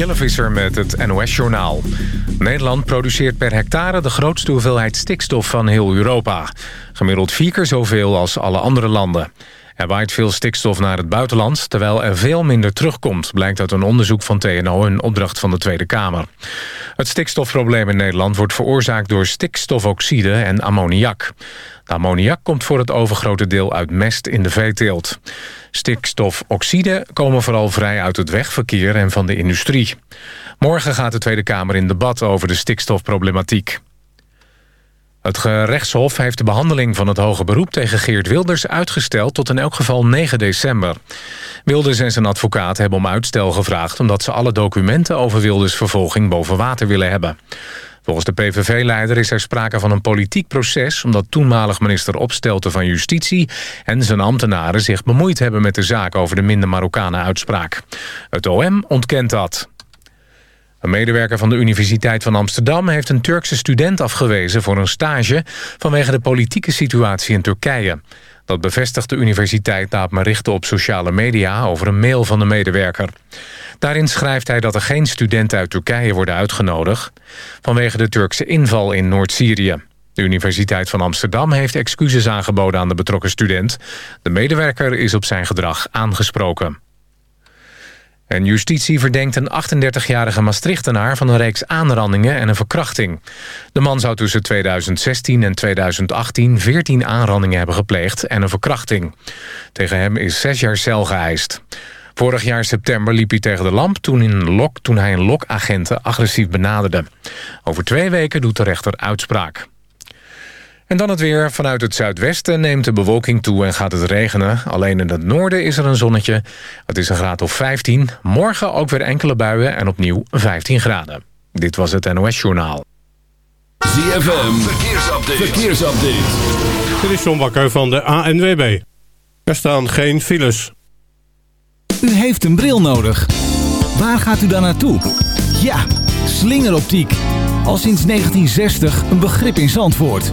Jelle Visser met het NOS-journaal. Nederland produceert per hectare de grootste hoeveelheid stikstof van heel Europa. Gemiddeld vier keer zoveel als alle andere landen. Er waait veel stikstof naar het buitenland, terwijl er veel minder terugkomt... blijkt uit een onderzoek van TNO in opdracht van de Tweede Kamer. Het stikstofprobleem in Nederland wordt veroorzaakt door stikstofoxide en ammoniak. Ammoniak komt voor het overgrote deel uit mest in de veeteelt. Stikstofoxide komen vooral vrij uit het wegverkeer en van de industrie. Morgen gaat de Tweede Kamer in debat over de stikstofproblematiek. Het gerechtshof heeft de behandeling van het hoge beroep tegen Geert Wilders uitgesteld tot in elk geval 9 december. Wilders en zijn advocaat hebben om uitstel gevraagd omdat ze alle documenten over Wilders vervolging boven water willen hebben. Volgens de PVV-leider is er sprake van een politiek proces... omdat toenmalig minister Opstelten van Justitie en zijn ambtenaren... zich bemoeid hebben met de zaak over de minder Marokkanen uitspraak. Het OM ontkent dat. Een medewerker van de Universiteit van Amsterdam heeft een Turkse student afgewezen voor een stage vanwege de politieke situatie in Turkije. Dat bevestigt de universiteit na het berichten op sociale media over een mail van de medewerker. Daarin schrijft hij dat er geen studenten uit Turkije worden uitgenodigd... vanwege de Turkse inval in Noord-Syrië. De Universiteit van Amsterdam heeft excuses aangeboden aan de betrokken student. De medewerker is op zijn gedrag aangesproken. En justitie verdenkt een 38-jarige Maastrichtenaar van een reeks aanrandingen en een verkrachting. De man zou tussen 2016 en 2018 14 aanrandingen hebben gepleegd en een verkrachting. Tegen hem is zes jaar cel geëist. Vorig jaar september liep hij tegen de lamp toen, in lok, toen hij een lokagenten agressief benaderde. Over twee weken doet de rechter uitspraak. En dan het weer. Vanuit het zuidwesten neemt de bewolking toe en gaat het regenen. Alleen in het noorden is er een zonnetje. Het is een graad of 15. Morgen ook weer enkele buien en opnieuw 15 graden. Dit was het NOS Journaal. ZFM, verkeersupdate. verkeersupdate. Dit is John Bakker van de ANWB. Er staan geen files. U heeft een bril nodig. Waar gaat u dan naartoe? Ja, slingeroptiek. Al sinds 1960 een begrip in Zandvoort.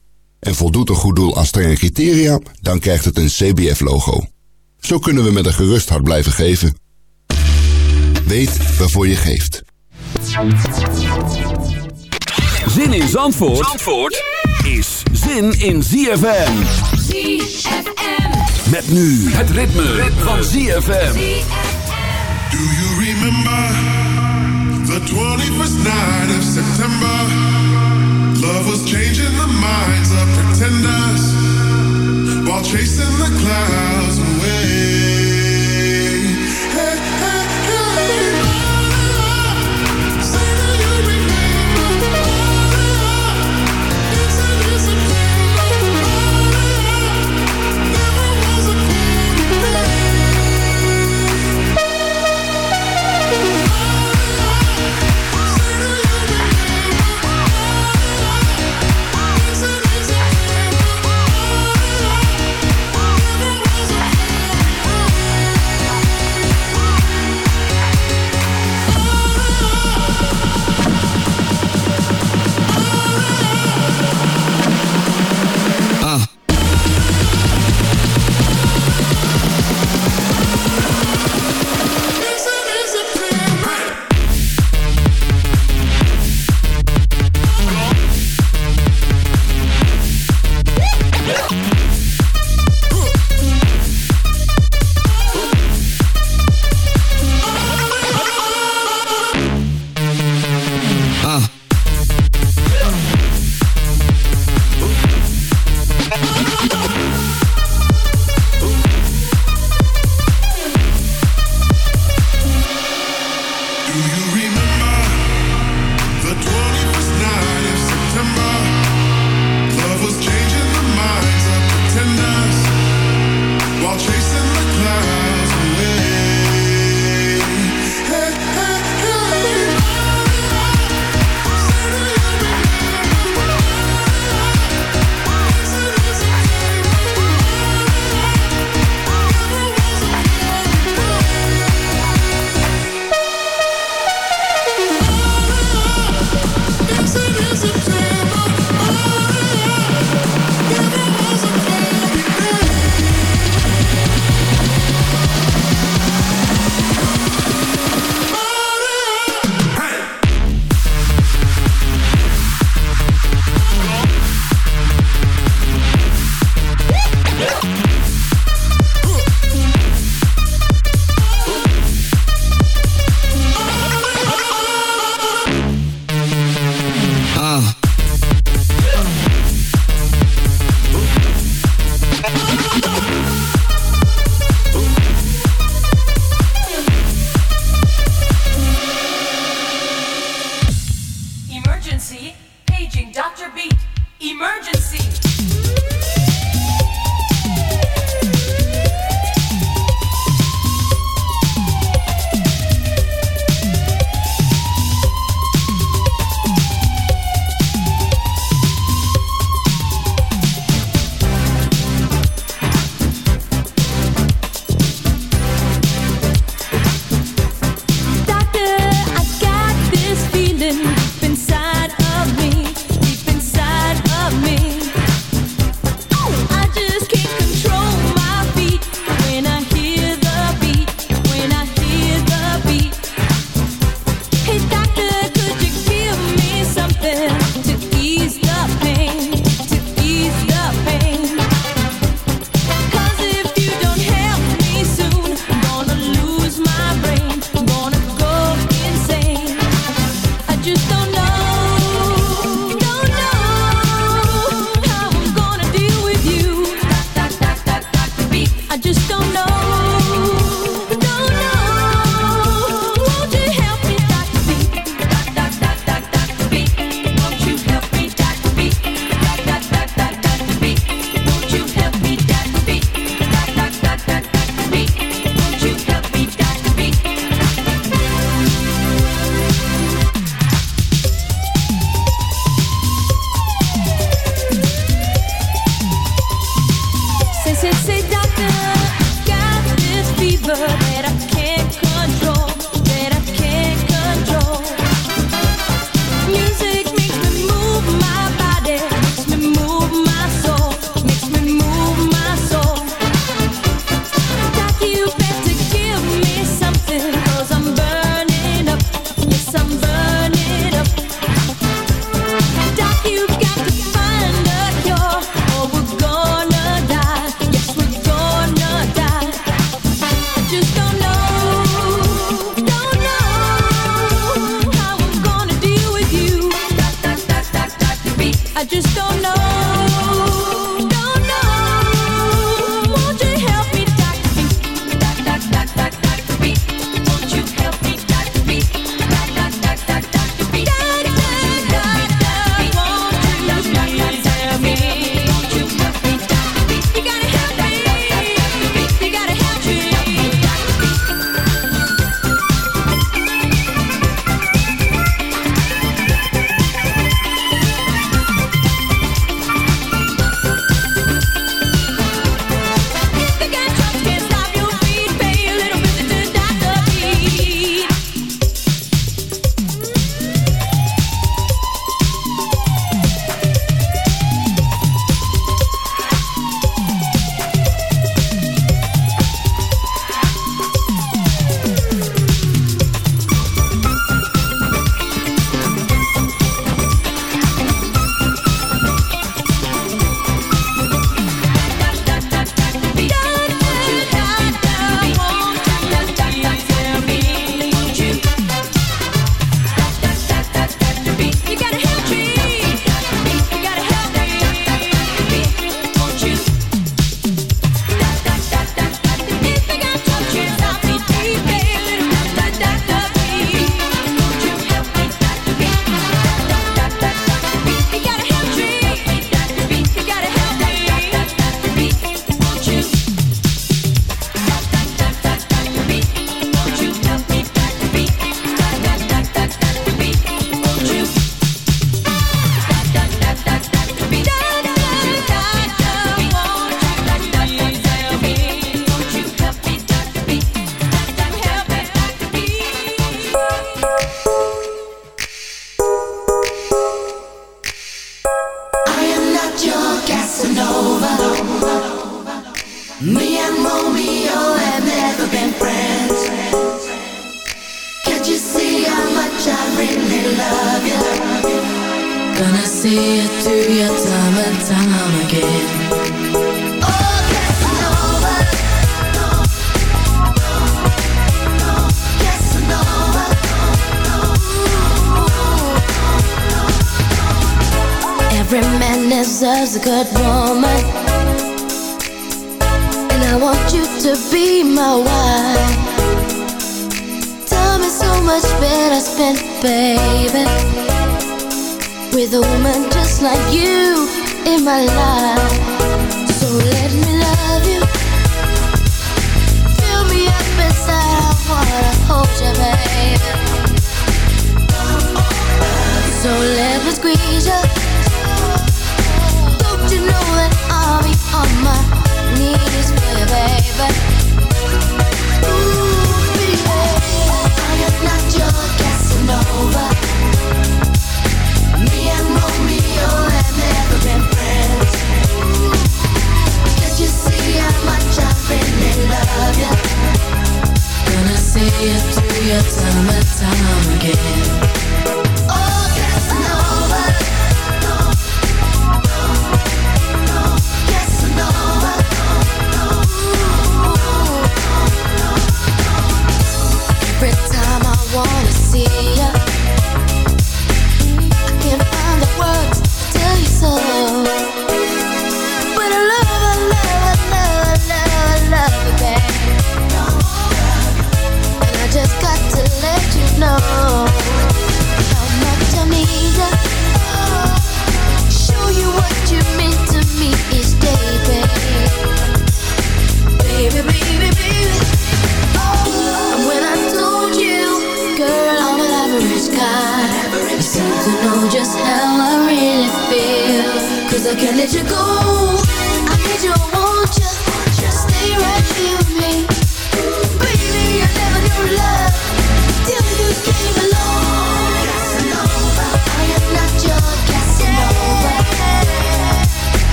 En voldoet een goed doel aan strenge criteria, dan krijgt het een CBF-logo. Zo kunnen we met een gerust hart blijven geven. Weet waarvoor je geeft. Zin in Zandvoort, Zandvoort is zin in ZFM. ZFM. Met nu het ritme, van ZFM. Do you remember the 21st night of September? Love was changing the minds of pretenders while chasing the clouds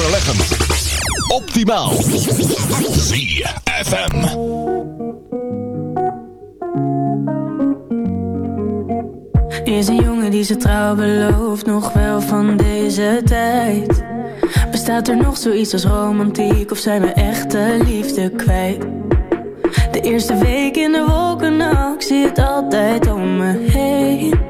overleggen. Optimaal. ZFM. Is een jongen die ze trouw belooft, nog wel van deze tijd. Bestaat er nog zoiets als romantiek, of zijn we echte liefde kwijt? De eerste week in de wolken, nou, ik zie het altijd om me heen.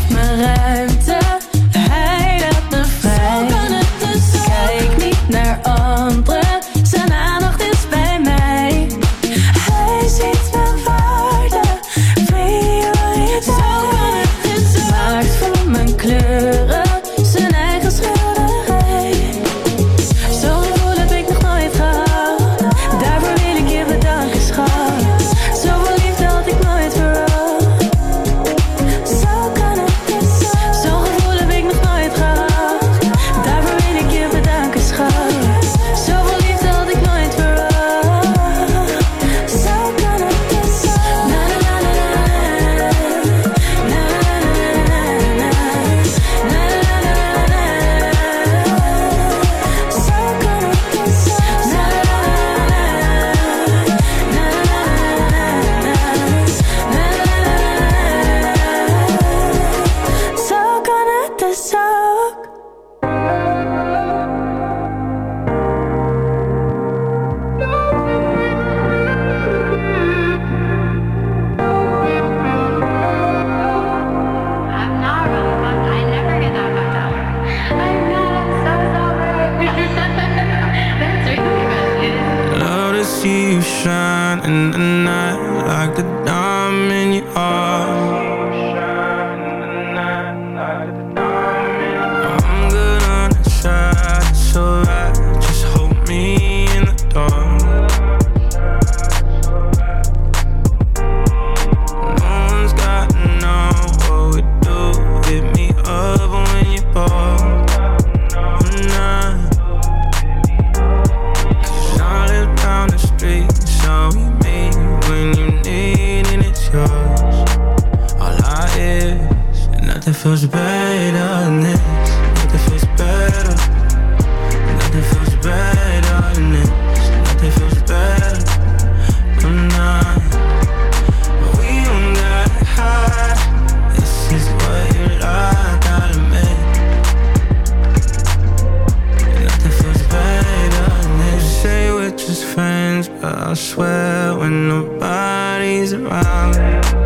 this Nothing feels better. Nothing feels better than this. Nothing feels better. We don't got This is what you Nothing feels better than this. You Say we're just friends But I swear when nobody's around.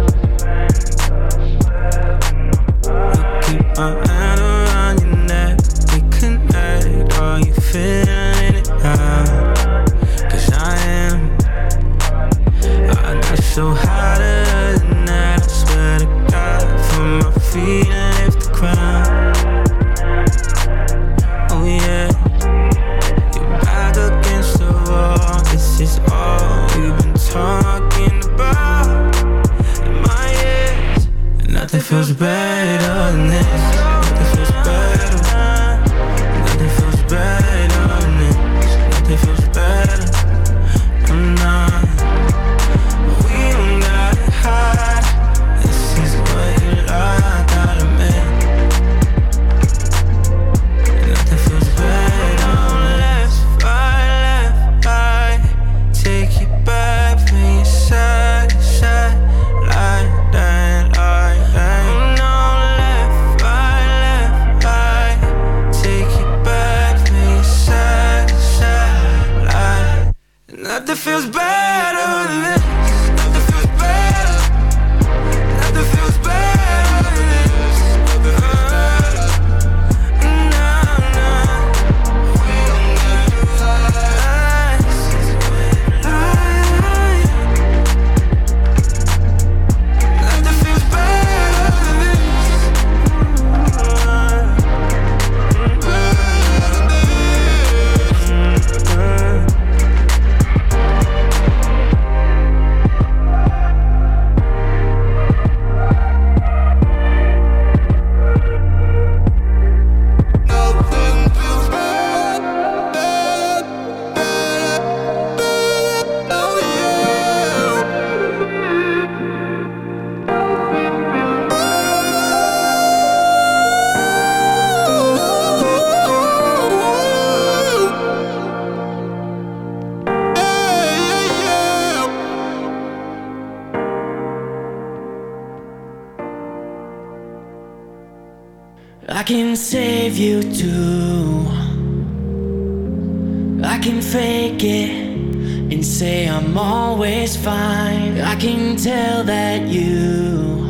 tell that you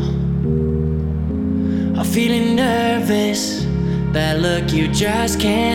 are feeling nervous. That look you just can't.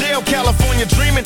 jail, California dreaming.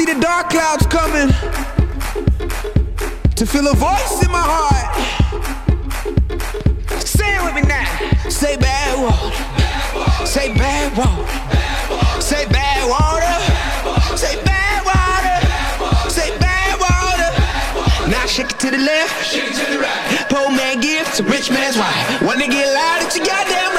see the dark clouds coming to feel a voice in my heart. Say it with me now. Say bad water. Say bad water. Say bad water. Say bad water. Say bad water. Now shake it to the left. Shake it to the right. Poor man gives to rich man's wife. Wanna get loud It's your goddamn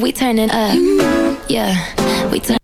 we turn it up. Yeah, we turn.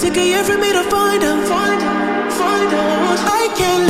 Took a year for me to find out, find out, find out. I can't.